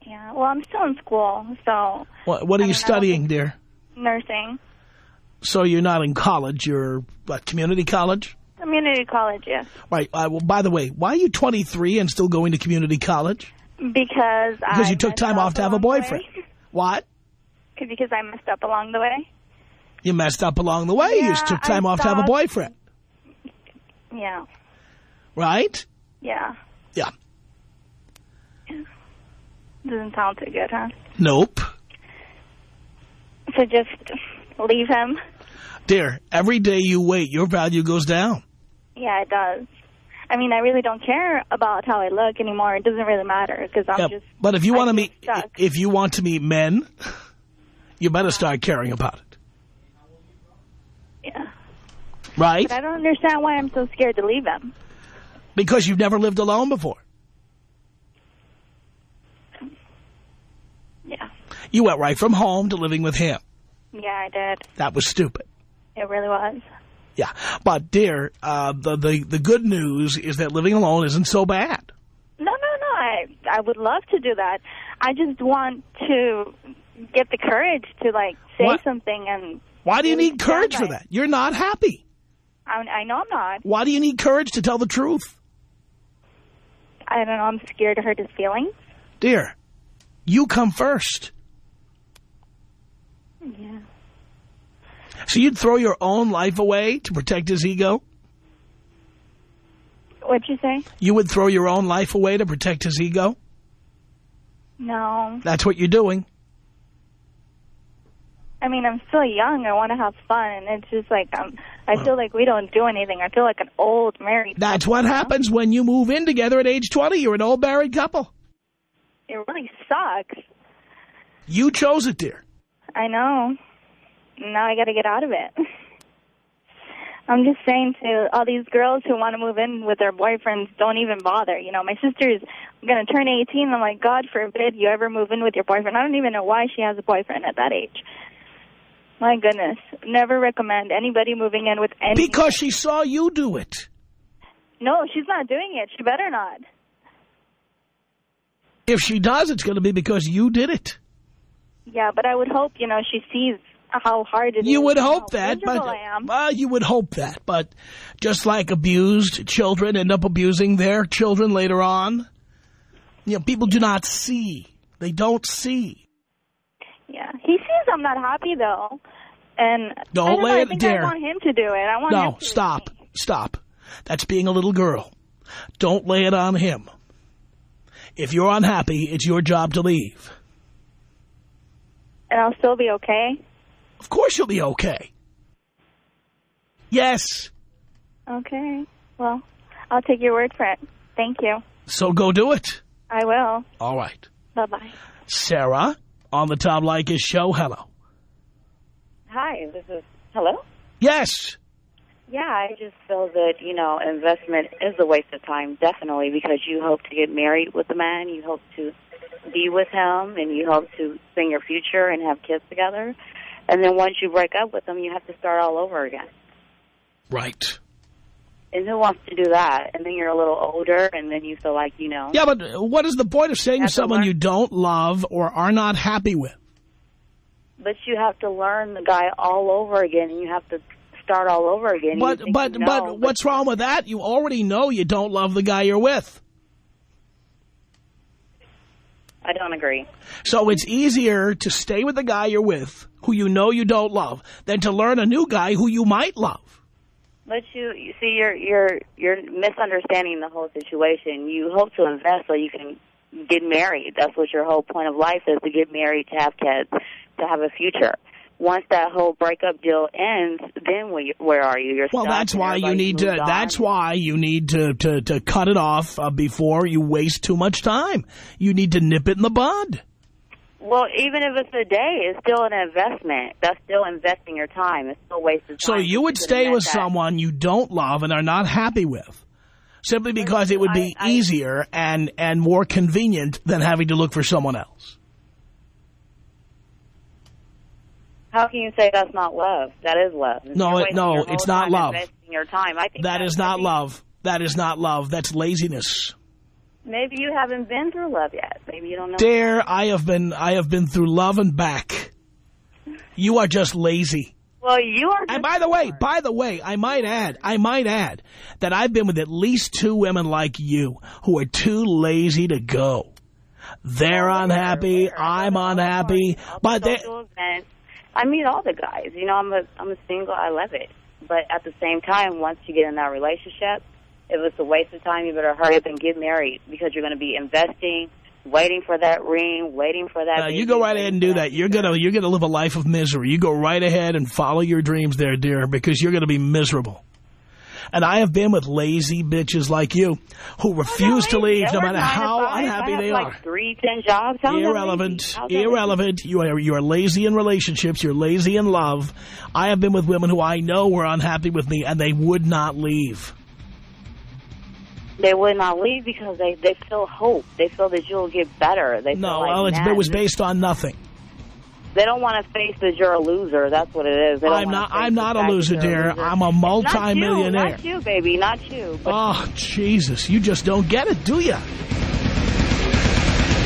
[SPEAKER 8] Yeah. Well, I'm still in school, so
[SPEAKER 1] What, what are
[SPEAKER 8] I
[SPEAKER 1] you
[SPEAKER 8] mean, I don't
[SPEAKER 1] studying,
[SPEAKER 8] think-
[SPEAKER 1] dear?
[SPEAKER 8] nursing.
[SPEAKER 1] So you're not in college. You're, what, community college?
[SPEAKER 8] Community college, yes.
[SPEAKER 1] Right. Uh, well, by the way, why are you 23 and still going to community college?
[SPEAKER 8] Because I
[SPEAKER 1] Because you took time off to have a boyfriend. What?
[SPEAKER 8] Because I messed up along the way.
[SPEAKER 1] You messed up along the way. you
[SPEAKER 8] Yeah,
[SPEAKER 1] just took
[SPEAKER 8] I
[SPEAKER 1] time off to have a boyfriend.
[SPEAKER 8] Yeah.
[SPEAKER 1] Right?
[SPEAKER 8] Yeah.
[SPEAKER 1] Yeah.
[SPEAKER 8] Doesn't sound too good, huh?
[SPEAKER 1] Nope.
[SPEAKER 8] So just leave him.
[SPEAKER 1] Dear, every day you wait, your value goes down.
[SPEAKER 8] Yeah, it does. I mean, I really don't care about how I look anymore. It doesn't really matter because I'm
[SPEAKER 1] Yeah,
[SPEAKER 8] just.
[SPEAKER 1] but if you want to meet,
[SPEAKER 8] stuck.
[SPEAKER 1] if you want to meet men, you better start caring about it.
[SPEAKER 8] Yeah.
[SPEAKER 1] Right?
[SPEAKER 8] But I don't understand why I'm so scared to leave him.
[SPEAKER 1] Because you've never lived alone before.
[SPEAKER 8] Yeah.
[SPEAKER 1] You went right from home to living with him.
[SPEAKER 8] Yeah, I did.
[SPEAKER 1] That was stupid.
[SPEAKER 8] It really was.
[SPEAKER 1] Yeah. But, dear, uh, the, the, the good news is that living alone isn't so bad.
[SPEAKER 8] No, no, no. I I would love to do that. I just want to get the courage to like say
[SPEAKER 1] What?
[SPEAKER 8] something and.
[SPEAKER 1] Why do you need courage for that? You're not happy.
[SPEAKER 8] I, I know I'm not.
[SPEAKER 1] Why do you need courage to tell the truth?
[SPEAKER 8] I don't know. I'm scared to hurt his feelings.
[SPEAKER 1] Dear, You come first.
[SPEAKER 8] Yeah.
[SPEAKER 1] So you'd throw your own life away to protect his ego?
[SPEAKER 8] What'd you say?
[SPEAKER 1] You would throw your own life away to protect his ego?
[SPEAKER 8] No.
[SPEAKER 1] That's what you're doing.
[SPEAKER 8] I mean, I'm still young. I want to have fun. And it's just like, um, I feel like we don't do anything. I feel like an old married
[SPEAKER 1] That's what happens when you move in together at age 20. You're an old married couple.
[SPEAKER 8] It really sucks.
[SPEAKER 1] You chose it, dear.
[SPEAKER 8] I know. Now I got to get out of it. I'm just saying to all these girls who want to move in with their boyfriends, don't even bother. You know, my sister's going to turn 18. I'm like, God forbid you ever move in with your boyfriend. I don't even know why she has a boyfriend at that age. My goodness. Never recommend anybody moving in with any...
[SPEAKER 1] Because she saw you do it.
[SPEAKER 8] No, she's not doing it. She better not.
[SPEAKER 1] If she does, it's going to be because you did it.
[SPEAKER 8] Yeah, but I would hope, you know, she sees how hard it
[SPEAKER 1] you
[SPEAKER 8] is
[SPEAKER 1] would hope that, but
[SPEAKER 8] I
[SPEAKER 1] well, you would hope that. But just like abused children end up abusing their children later on, you know, people do not see. They don't see.
[SPEAKER 8] Yeah, he sees I'm not happy though, and
[SPEAKER 1] Don't
[SPEAKER 8] I don't know,
[SPEAKER 1] lay
[SPEAKER 8] I
[SPEAKER 1] it
[SPEAKER 8] think
[SPEAKER 1] there.
[SPEAKER 8] I want him to do it. I want him
[SPEAKER 1] No,
[SPEAKER 8] to
[SPEAKER 1] stop, stop. That's being a little girl. Don't lay it on him. If you're unhappy, it's your job to leave.
[SPEAKER 8] and I'll still be okay.
[SPEAKER 1] Of course you'll be okay. Yes.
[SPEAKER 8] Okay. Well, I'll take your word for it. Thank you.
[SPEAKER 1] So go do it.
[SPEAKER 8] I will.
[SPEAKER 1] All right.
[SPEAKER 8] Bye bye.
[SPEAKER 1] Sarah, on the Tom Leykis show, hello.
[SPEAKER 9] Hi, this is, hello?
[SPEAKER 1] Yes.
[SPEAKER 9] Yeah, I just feel that, you know, investment is a waste of time, definitely, because you hope to get married with the man, you hope to be with him, and you hope to spend your future and have kids together. And then once you break up with them, you have to start all over again.
[SPEAKER 1] Right.
[SPEAKER 9] And who wants to do that? And then you're a little older, and then you feel like, you know.
[SPEAKER 1] Yeah, but what is the point of saying to someone
[SPEAKER 9] learn-
[SPEAKER 1] you don't love or are not happy with?
[SPEAKER 9] But you have to learn the guy all over again, and you have to start all over again.
[SPEAKER 1] But but but what's wrong with that? You already know you don't love the guy you're with.
[SPEAKER 9] I don't agree.
[SPEAKER 1] So it's easier to stay with the guy you're with, who you know you don't love, than to learn a new guy who you might love.
[SPEAKER 9] But you, you see, you're you're you're misunderstanding the whole situation. You hope to invest so you can get married. That's what your whole point of life is: to get married, to have kids, to have a future. Once that whole breakup deal ends, then where, where are you? You're
[SPEAKER 1] Well, that's why you need to.
[SPEAKER 9] On.
[SPEAKER 1] That's why you need to to to cut it off uh, before you waste too much time. You need to nip it in the bud.
[SPEAKER 9] Well, even if it's a day, it's still an investment. That's still investing your time. It's still wasted
[SPEAKER 1] So
[SPEAKER 9] time.
[SPEAKER 1] So you would stay with
[SPEAKER 9] that.
[SPEAKER 1] someone you don't love and are not happy with, simply because it would be
[SPEAKER 9] I- I-
[SPEAKER 1] easier and and more convenient than having to look for someone else.
[SPEAKER 9] How can you say that's not love? That is love.
[SPEAKER 1] No, it- no, it's not love.
[SPEAKER 9] Your time. I think
[SPEAKER 1] That is not love. That is not love. That's laziness.
[SPEAKER 9] Maybe you haven't been through love yet. Maybe you don't know.
[SPEAKER 1] Dare, I have been I have been through love and back. You are just lazy.
[SPEAKER 9] Well, you are.
[SPEAKER 1] And by the way, by the way, I might add, I might add that I've been with at least two women like you who are too lazy to go. They're unhappy, I'm unhappy, but they.
[SPEAKER 9] I meet all the guys. You know, I'm a I'm a single. I love it. But at the same time, once you get in that relationship, if it's a waste of time, you better hurry up and get married because you're going to be investing, waiting for that ring, waiting for that.
[SPEAKER 1] uh, you go right ahead and do that. You're gonna you're gonna live a life of misery. You go right ahead and follow your dreams there, dear, because you're gonna be miserable. And I have been with lazy bitches like you who refuse to leave no matter how
[SPEAKER 9] five.
[SPEAKER 1] unhappy
[SPEAKER 9] have
[SPEAKER 1] they
[SPEAKER 9] like
[SPEAKER 1] are.
[SPEAKER 9] Three, ten jobs. Lazy?
[SPEAKER 1] Irrelevant.
[SPEAKER 9] How's that lazy?
[SPEAKER 1] Irrelevant. You are you are lazy in relationships. You're lazy in love. I have been with women who I know were unhappy with me, and they would not leave.
[SPEAKER 9] They would not leave because they they feel hope. They feel that you'll get better. They
[SPEAKER 1] No,
[SPEAKER 9] feel like,
[SPEAKER 1] well, it's, it was based on nothing.
[SPEAKER 9] They don't want to face that you're a loser. That's what it is. They don't
[SPEAKER 1] I'm
[SPEAKER 9] wanna
[SPEAKER 1] not.
[SPEAKER 9] face
[SPEAKER 1] I'm not a
[SPEAKER 9] that
[SPEAKER 1] loser,
[SPEAKER 9] you're
[SPEAKER 1] dear.
[SPEAKER 9] loser.
[SPEAKER 1] I'm a
[SPEAKER 9] Not you,
[SPEAKER 1] multimillionaire.
[SPEAKER 9] not you, baby, not you.
[SPEAKER 1] Oh, Jesus! You just don't get it, do you?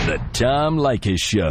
[SPEAKER 2] The Tom Leykis Show.